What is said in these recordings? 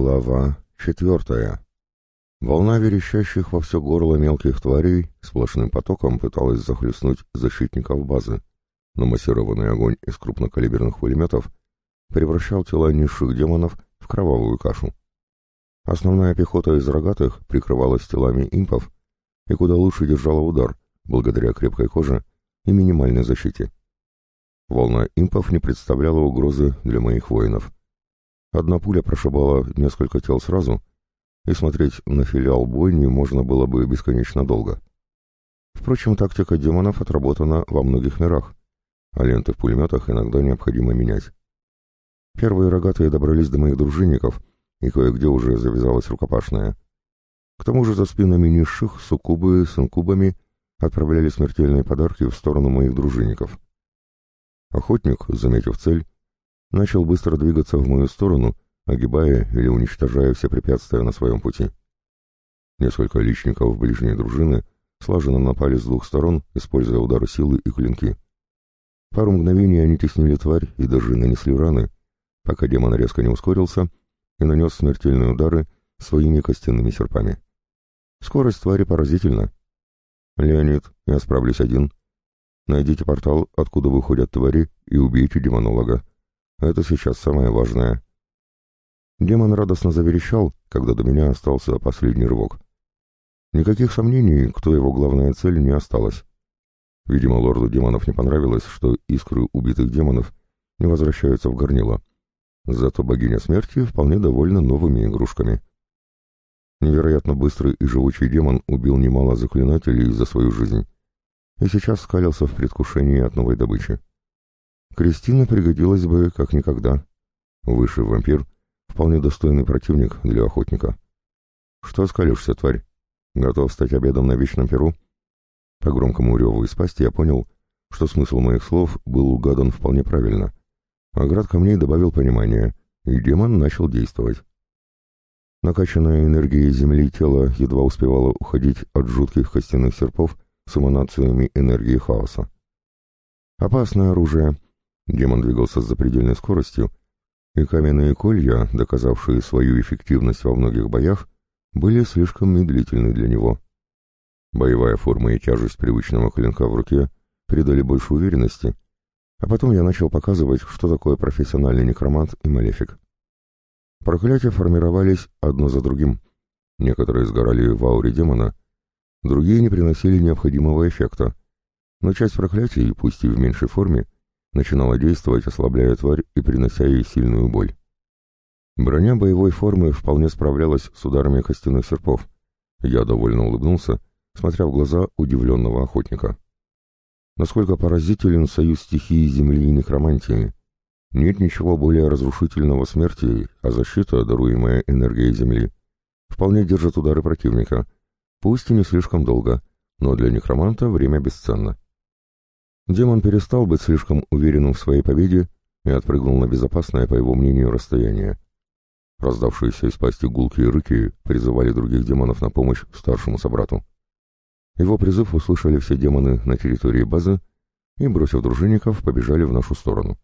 Глава четвертая. Волна верещащих во все горло мелких тварей сплошным потоком пыталась захлестнуть защитников базы, но массированный огонь из крупнокалиберных пулеметов превращал тела низших демонов в кровавую кашу. Основная пехота из рогатых прикрывалась телами импов и куда лучше держала удар, благодаря крепкой коже и минимальной защите. Волна импов не представляла угрозы для моих воинов — Одна пуля прошибала несколько тел сразу, и смотреть на филиал бойни можно было бы бесконечно долго. Впрочем, тактика демонов отработана во многих мирах, а ленты в пулеметах иногда необходимо менять. Первые рогатые добрались до моих дружинников, и кое-где уже завязалась рукопашная. К тому же за спинами низших суккубы с инкубами отправляли смертельные подарки в сторону моих дружинников. Охотник, заметив цель, начал быстро двигаться в мою сторону, огибая или уничтожая все препятствия на своем пути. Несколько личников ближней дружины слаженно напали с двух сторон, используя удары силы и клинки. Пару мгновений они теснили тварь и даже нанесли раны, пока демон резко не ускорился и нанес смертельные удары своими костяными серпами. Скорость твари поразительна. «Леонид, я справлюсь один. Найдите портал, откуда выходят твари, и убейте демонолога. Это сейчас самое важное. Демон радостно заверещал, когда до меня остался последний рывок. Никаких сомнений, кто его главная цель, не осталось. Видимо, лорду демонов не понравилось, что искры убитых демонов не возвращаются в горнило. Зато богиня смерти вполне довольна новыми игрушками. Невероятно быстрый и живучий демон убил немало заклинателей за свою жизнь и сейчас скалился в предвкушении от новой добычи. Кристина пригодилась бы как никогда. Высший вампир — вполне достойный противник для охотника. Что скалишься, тварь? Готов стать обедом на вечном перу? По громкому реву из пасти я понял, что смысл моих слов был угадан вполне правильно. А град камней добавил понимания, и демон начал действовать. Накачанное энергией земли тело едва успевало уходить от жутких костяных серпов с эманациями энергии хаоса. Опасное оружие — Демон двигался с запредельной скоростью, и каменные колья, доказавшие свою эффективность во многих боях, были слишком медлительны для него. Боевая форма и тяжесть привычного клинка в руке придали больше уверенности, а потом я начал показывать, что такое профессиональный некромант и малефик. Проклятия формировались одно за другим. Некоторые сгорали в ауре демона, другие не приносили необходимого эффекта, но часть проклятий, пусть и в меньшей форме, начинала действовать, ослабляя тварь и принося ей сильную боль. Броня боевой формы вполне справлялась с ударами костяных серпов. Я довольно улыбнулся, смотря в глаза удивленного охотника. Насколько поразителен союз стихии Земли и некромантии. Нет ничего более разрушительного смерти, а защита, даруемая энергией Земли, вполне держит удары противника, пусть и не слишком долго, но для некроманта время бесценно. Демон перестал быть слишком уверенным в своей победе и отпрыгнул на безопасное, по его мнению, расстояние. Раздавшиеся из пасти гулкие рыки призывали других демонов на помощь старшему собрату. Его призыв услышали все демоны на территории базы и, бросив дружинников, побежали в нашу сторону.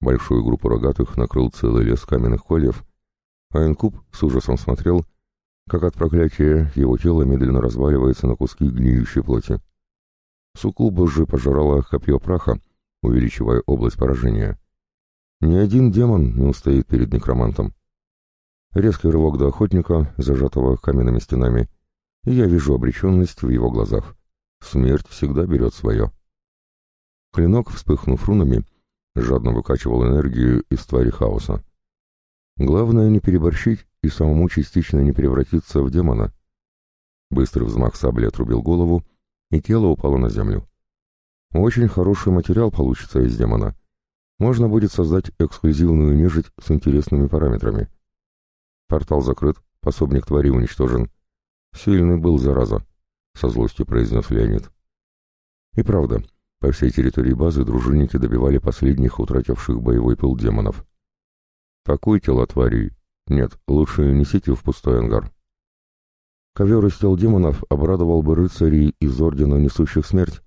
Большую группу рогатых накрыл целый лес каменных кольев, а Инкуб с ужасом смотрел, как от проклятия его тело медленно разваливается на куски гниющей плоти. Суккуба же пожирала копье праха, увеличивая область поражения. Ни один демон не устоит перед некромантом. Резкий рывок до охотника, зажатого каменными стенами, и я вижу обреченность в его глазах. Смерть всегда берет свое. Клинок, вспыхнув рунами, жадно выкачивал энергию из твари хаоса. Главное не переборщить и самому частично не превратиться в демона. Быстрый взмах сабли отрубил голову, и тело упало на землю. Очень хороший материал получится из демона. Можно будет создать эксклюзивную нежить с интересными параметрами. Портал закрыт, пособник твари уничтожен. Сильный был, зараза, — со злостью произнес Леонид. И правда, по всей территории базы дружинники добивали последних утративших боевой пыл демонов. Такой тело твари. Нет, лучше несите в пустой ангар. Ковер из тел демонов обрадовал бы рыцарей из Ордена Несущих Смерть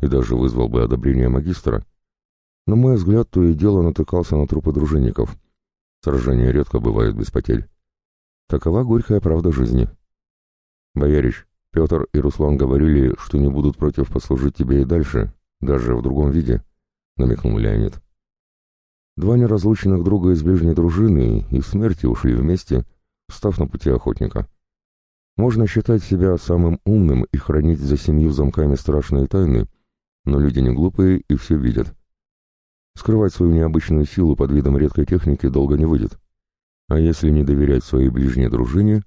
и даже вызвал бы одобрение магистра. На мой взгляд, то и дело натыкался на трупы дружинников. Сражения редко бывают без потерь. Такова горькая правда жизни. Боярич, Петр и Руслан говорили, что не будут против послужить тебе и дальше, даже в другом виде, намекнул Леонид. Два неразлучных друга из ближней дружины и в смерти ушли вместе, став на пути охотника. Можно считать себя самым умным и хранить за семью замками страшные тайны, но люди не глупые и все видят. Скрывать свою необычную силу под видом редкой техники долго не выйдет. А если не доверять своей ближней дружине,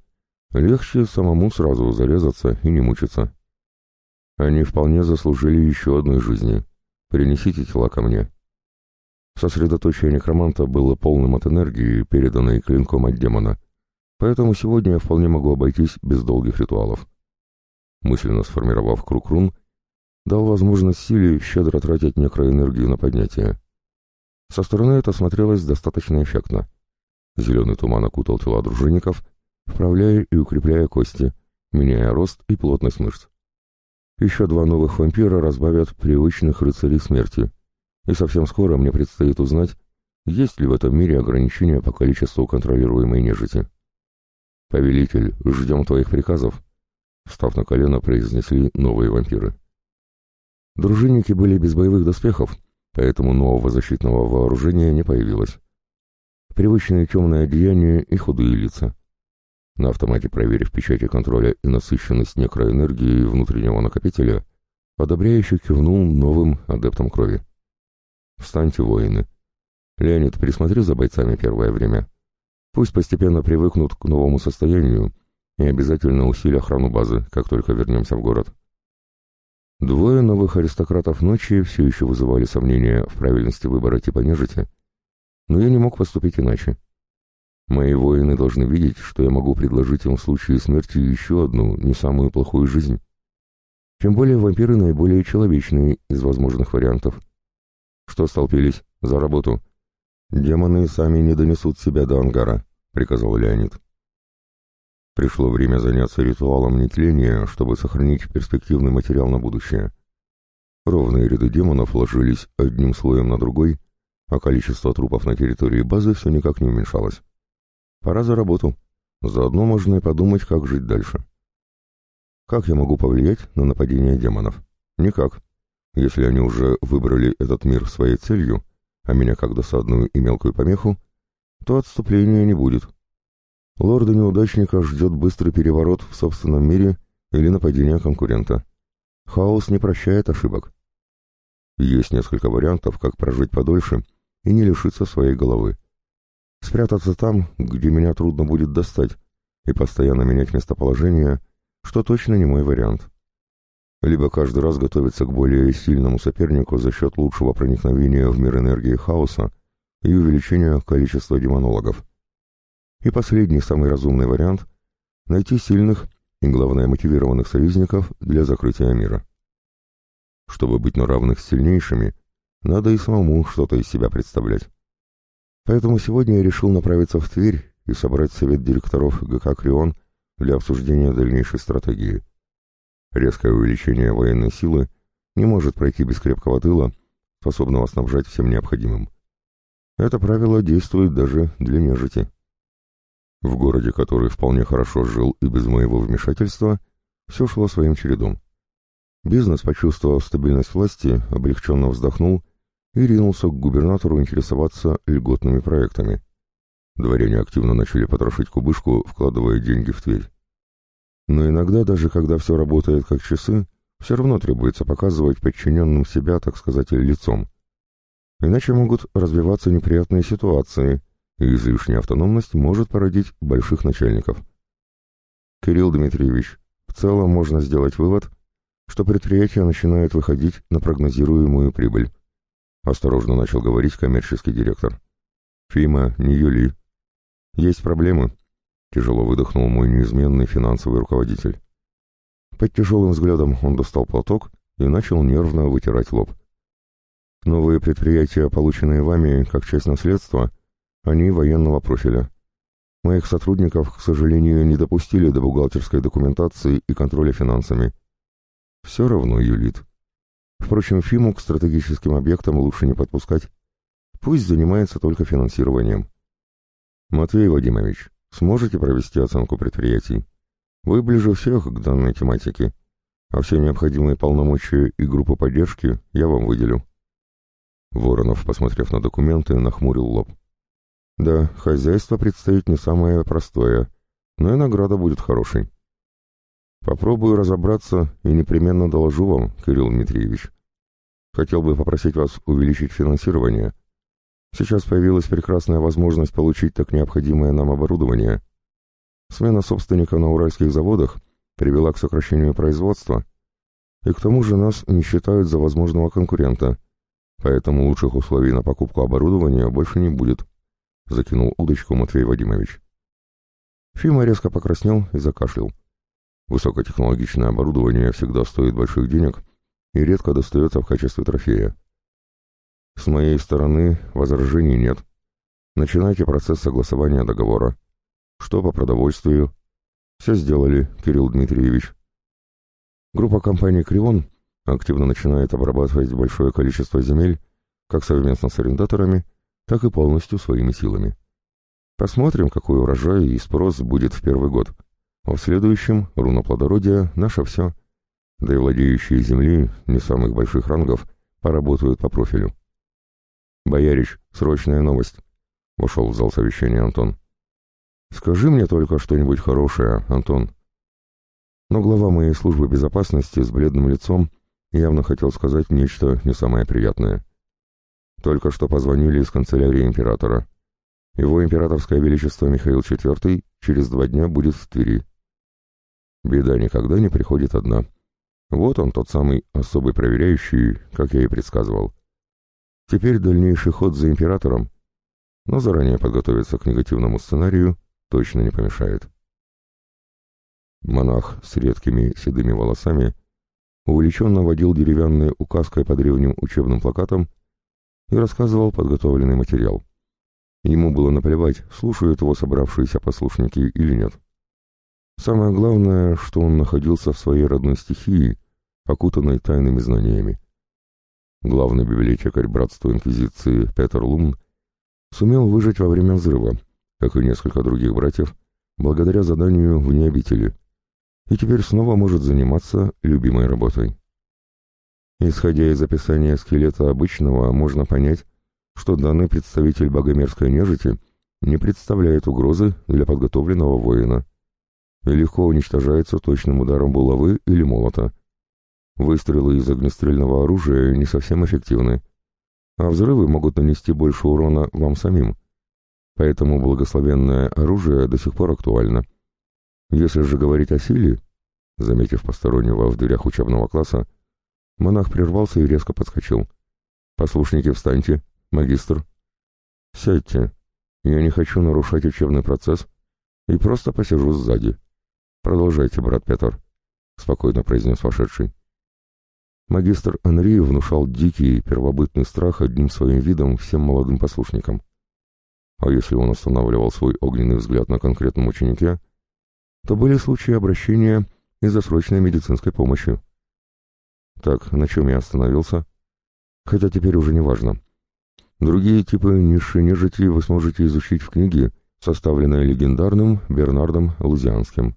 легче самому сразу зарезаться и не мучиться. Они вполне заслужили еще одной жизни. Принесите тела ко мне. Сосредоточие некроманта было полным от энергии, переданной клинком от демона, поэтому сегодня я вполне могу обойтись без долгих ритуалов. Мысленно сформировав круг рун, дал возможность силе щедро тратить некроэнергию на поднятие. Со стороны это смотрелось достаточно эффектно. Зеленый туман окутал тела дружинников, вправляя и укрепляя кости, меняя рост и плотность мышц. Еще два новых вампира разбавят привычных рыцарей смерти, и совсем скоро мне предстоит узнать, есть ли в этом мире ограничения по количеству контролируемой нежити. «Повелитель, ждем твоих приказов», — встав на колено, произнесли новые вампиры. Дружинники были без боевых доспехов, поэтому нового защитного вооружения не появилось привычные темные одеяния и худые лица. На автомате проверив печати контроля и насыщенность некроэнергии внутреннего накопителя, одобряющий кивнул новым адептам крови. «Встаньте, воины. Леонид, присмотри за бойцами первое время. Пусть постепенно привыкнут к новому состоянию и обязательно усиль охрану базы, как только вернемся в город». Двое новых аристократов ночи все еще вызывали сомнения в правильности выбора типа нежити, но я не мог поступить иначе. Мои воины должны видеть, что я могу предложить им в случае смерти еще одну, не самую плохую жизнь. Тем более вампиры наиболее человечные из возможных вариантов. Что столпились? За работу. Демоны сами не донесут себя до ангара, приказал Леонид. Пришло время заняться ритуалом нетления, чтобы сохранить перспективный материал на будущее. Ровные ряды демонов ложились одним слоем на другой, а количество трупов на территории базы все никак не уменьшалось. Пора за работу. Заодно можно и подумать, как жить дальше. Как я могу повлиять на нападение демонов? Никак. Если они уже выбрали этот мир своей целью, а меня как досадную и мелкую помеху, то отступления не будет. Лорда-неудачника ждет быстрый переворот в собственном мире или нападение конкурента. Хаос не прощает ошибок. Есть несколько вариантов, как прожить подольше — и не лишиться своей головы. Спрятаться там, где меня трудно будет достать, и постоянно менять местоположение, что точно не мой вариант. Либо каждый раз готовиться к более сильному сопернику за счет лучшего проникновения в мир энергии хаоса и увеличения количества демонологов. И последний, самый разумный вариант — найти сильных и, главное, мотивированных союзников для закрытия мира. Чтобы быть на равных с сильнейшими — надо и самому что-то из себя представлять. Поэтому сегодня я решил направиться в Тверь и собрать совет директоров ГК «Крион» для обсуждения дальнейшей стратегии. Резкое увеличение военной силы не может пройти без крепкого тыла, способного снабжать всем необходимым. Это правило действует даже для нежити. В городе, который вполне хорошо жил и без моего вмешательства, все шло своим чередом. Бизнес, почувствовав стабильность власти, облегченно вздохнул и ринулся к губернатору интересоваться льготными проектами. Дворяне активно начали потрошить кубышку, вкладывая деньги в Тверь. Но иногда, даже когда все работает как часы, все равно требуется показывать подчиненным себя, так сказать, лицом. Иначе могут развиваться неприятные ситуации, и излишняя автономность может породить больших начальников. Кирилл Дмитриевич, в целом можно сделать вывод, что предприятие начинает выходить на прогнозируемую прибыль. Осторожно начал говорить коммерческий директор. «Фима, не Юли. Есть проблемы?» Тяжело выдохнул мой неизменный финансовый руководитель. Под тяжелым взглядом он достал платок и начал нервно вытирать лоб. «Новые предприятия, полученные вами как часть наследства, они военного профиля. Моих сотрудников, к сожалению, не допустили до бухгалтерской документации и контроля финансами. Все равно юлит. Впрочем, Фиму к стратегическим объектам лучше не подпускать. Пусть занимается только финансированием. Матвей Вадимович, сможете провести оценку предприятий. Вы ближе всех к данной тематике, а все необходимые полномочия и группы поддержки я вам выделю». Воронов, посмотрев на документы, нахмурил лоб. «Да, хозяйство предстоит не самое простое, но и награда будет хорошей. Попробую разобраться и непременно доложу вам, Кирилл Дмитриевич. Хотел бы попросить вас увеличить финансирование. Сейчас появилась прекрасная возможность получить так необходимое нам оборудование. Смена собственника на уральских заводах привела к сокращению производства, и к тому же нас не считают за возможного конкурента, поэтому лучших условий на покупку оборудования больше не будет», — закинул удочку Матвей Вадимович. Фима резко покраснел и закашлял. Высокотехнологичное оборудование всегда стоит больших денег и редко достается в качестве трофея. С моей стороны возражений нет. Начинайте процесс согласования договора. Что по продовольствию? Все сделали, Кирилл Дмитриевич. Группа компаний «Кривон» активно начинает обрабатывать большое количество земель, как совместно с арендаторами, так и полностью своими силами. Посмотрим, какой урожай и спрос будет в первый год. А в следующем руна плодородия — наше все. Да и владеющие земли, не самых больших рангов, поработают по профилю. «Боярич, срочная новость!» — вошел в зал совещания Антон. «Скажи мне только что-нибудь хорошее, Антон». Но глава моей службы безопасности с бледным лицом явно хотел сказать нечто не самое приятное. Только что позвонили из канцелярии императора. Его императорское величество Михаил IV через два дня будет в Твери. Беда никогда не приходит одна. Вот он, тот самый особый проверяющий, как я и предсказывал. Теперь дальнейший ход за императором, но заранее подготовиться к негативному сценарию точно не помешает. Монах с редкими седыми волосами увлеченно водил деревянной указкой по древним учебным плакатам и рассказывал подготовленный материал. Ему было наплевать, слушают его собравшиеся послушники или нет. Самое главное, что он находился в своей родной стихии, окутанной тайными знаниями. Главный библиотекарь Братства Инквизиции Петер Лумн сумел выжить во время взрыва, как и несколько других братьев, благодаря заданию вне обители, и теперь снова может заниматься любимой работой. Исходя из описания скелета обычного, можно понять, что данный представитель богомерзкой нежити не представляет угрозы для подготовленного воина и легко уничтожается точным ударом булавы или молота. Выстрелы из огнестрельного оружия не совсем эффективны, а взрывы могут нанести больше урона вам самим, поэтому благословенное оружие до сих пор актуально. Если же говорить о силе, заметив постороннего в дверях учебного класса, монах прервался и резко подскочил. «Послушники, встаньте! Магистр!» «Сядьте! Я не хочу нарушать учебный процесс и просто посижу сзади». «Продолжайте, брат Петр», — спокойно произнес вошедший. Магистр Анри внушал дикий, первобытный страх одним своим видом всем молодым послушникам. А если он останавливал свой огненный взгляд на конкретном ученике, то были случаи обращения и за срочной медицинской помощью. Так, на чем я остановился? Хотя теперь уже не важно. Другие типы низшей нежити вы сможете изучить в книге, составленной легендарным Бернардом Лузианским.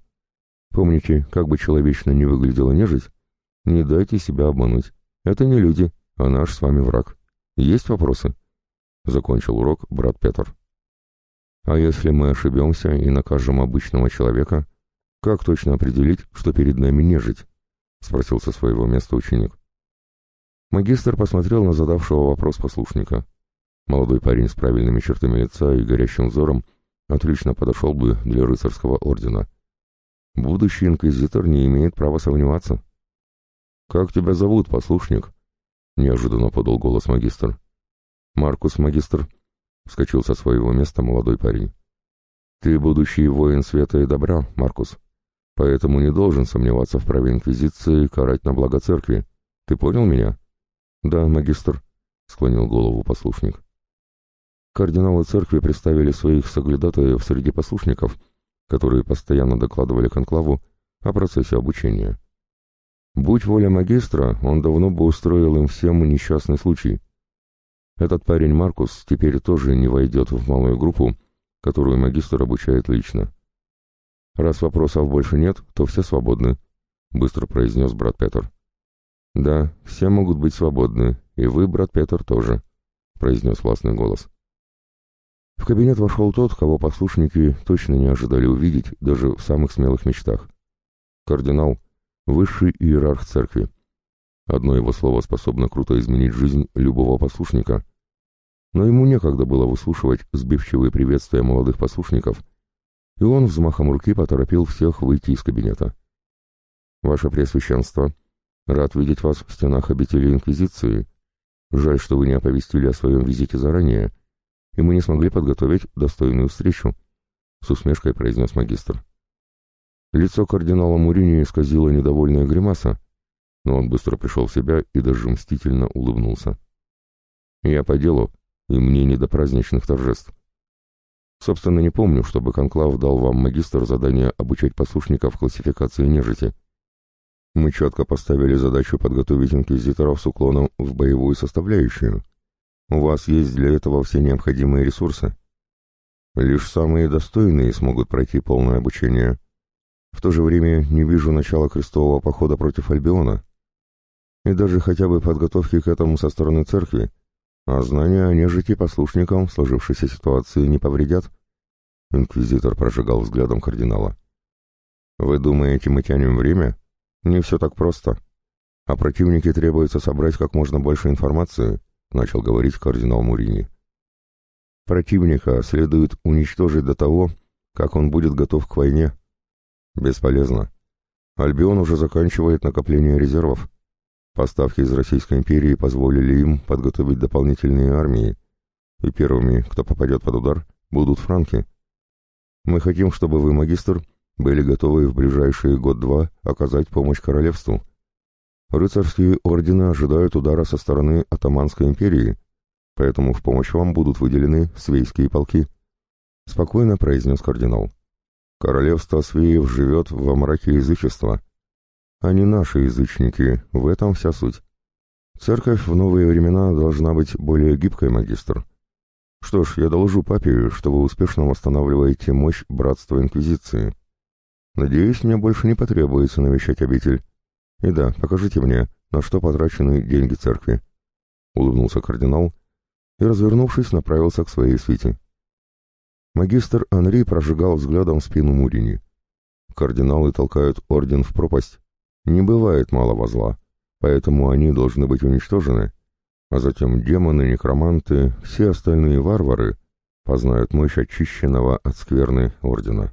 Помните, как бы человечно не выглядела нежить, не дайте себя обмануть. Это не люди, а наш с вами враг. Есть вопросы?» Закончил урок брат Петр. «А если мы ошибемся и накажем обычного человека, как точно определить, что перед нами нежить?» Спросил со своего места ученик. Магистр посмотрел на задавшего вопрос послушника. Молодой парень с правильными чертами лица и горящим взором отлично подошел бы для рыцарского ордена. Будущий инквизитор не имеет права сомневаться. «Как тебя зовут, послушник?» — неожиданно подал голос магистр. «Маркус, магистр», — вскочил со своего места молодой парень. «Ты будущий воин света и добра, Маркус, поэтому не должен сомневаться в праве инквизиции карать на благо церкви. Ты понял меня?» «Да, магистр», — склонил голову послушник. Кардиналы церкви представили своих соглядатаев среди послушников — которые постоянно докладывали конклаву о процессе обучения. Будь воля магистра, он давно бы устроил им всем несчастный случай. Этот парень Маркус теперь тоже не войдет в малую группу которую магистр обучает лично. «Раз вопросов больше нет, то все свободны», — быстро произнес брат Петр. «Да, все могут быть свободны, и вы, брат Петр, тоже», — произнес властный голос. В кабинет вошел тот, кого послушники точно не ожидали увидеть даже в самых смелых мечтах. Кардинал — высший иерарх церкви. Одно его слово способно круто изменить жизнь любого послушника. Но ему некогда было выслушивать сбивчивые приветствия молодых послушников, и он взмахом руки поторопил всех выйти из кабинета. «Ваше Преосвященство, рад видеть вас в стенах обители Инквизиции. Жаль, что вы не оповестили о своем визите заранее, и мы не смогли подготовить достойную встречу», — с усмешкой произнес магистр. Лицо кардинала Мурини исказило недовольная гримаса, но он быстро пришел в себя и даже мстительно улыбнулся. «Я по делу, и мне не до праздничных торжеств. Собственно, не помню, чтобы Конклав дал вам, магистр, задание обучать послушников классификации нежити. Мы четко поставили задачу подготовить инквизиторов с уклоном в боевую составляющую. У вас есть для этого все необходимые ресурсы. Лишь самые достойные смогут пройти полное обучение. В то же время не вижу начала крестового похода против Альбиона. И даже хотя бы подготовки к этому со стороны церкви, а знания о нежити послушникам в сложившейся ситуации не повредят. Инквизитор прожигал взглядом кардинала. «Вы думаете, мы тянем время? Не все так просто. А противнике требуется собрать как можно больше информации», — начал говорить кардинал Мурини. «Противника следует уничтожить до того, как он будет готов к войне. Бесполезно. Альбион уже заканчивает накопление резервов. Поставки из Российской империи позволили им подготовить дополнительные армии, и первыми, кто попадет под удар, будут франки. Мы хотим, чтобы вы, магистр, были готовы в ближайшие год-два оказать помощь королевству. Рыцарские ордены ожидают удара со стороны Атаманской империи, поэтому в помощь вам будут выделены свейские полки», — спокойно произнес кардинал. «Королевство Свеев живет во мраке язычества, не наши язычники, в этом вся суть. Церковь в новые времена должна быть более гибкой, магистр. Что ж, я доложу папе, что вы успешно восстанавливаете мощь Братства Инквизиции. Надеюсь, мне больше не потребуется навещать обитель. И да, покажите мне, на что потрачены деньги церкви. Улыбнулся кардинал и, развернувшись, направился к своей свите. Магистр Анри прожигал взглядом спину Мурини. Кардиналы толкают орден в пропасть, не бывает малого зла, поэтому они должны быть уничтожены, а затем демоны, некроманты, все остальные варвары познают мощь очищенного от скверны ордена.